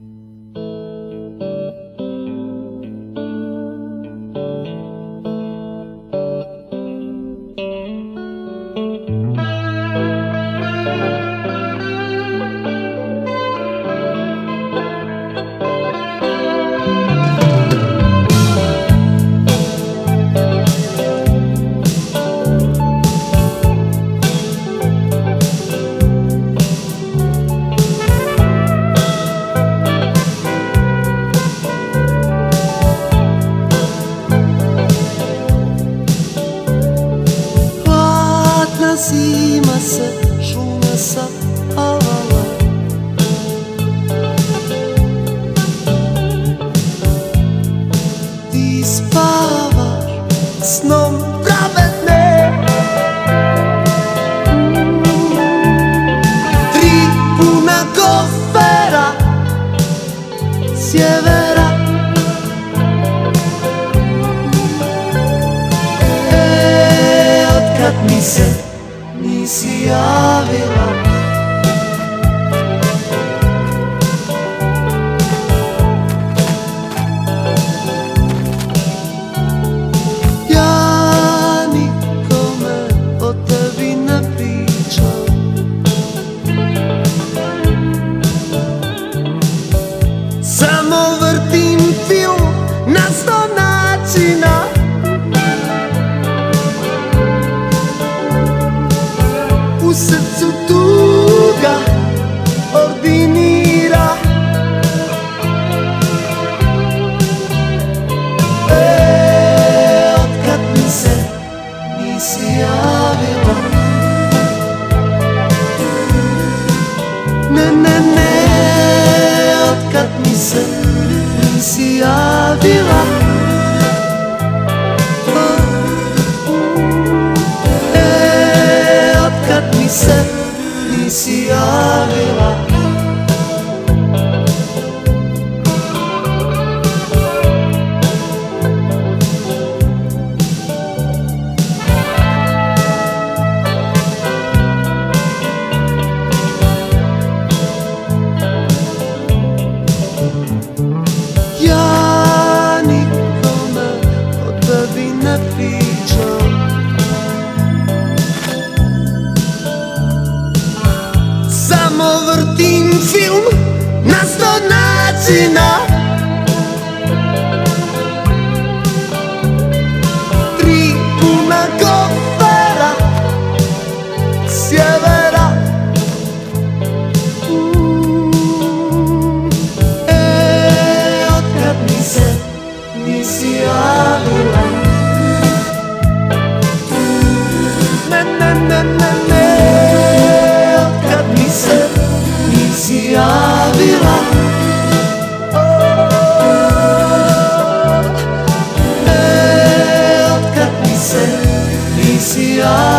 Mm-hmm. Zima se šume avala. Ti spavaš snom pravedne. Tri puna kofera sjevera Samo vrtim film na sto načina. U srcu tuga se nisi javila. E, otkad mi se nisi javila samo vrtim film na sto načina Tri puna kofera sjeve see.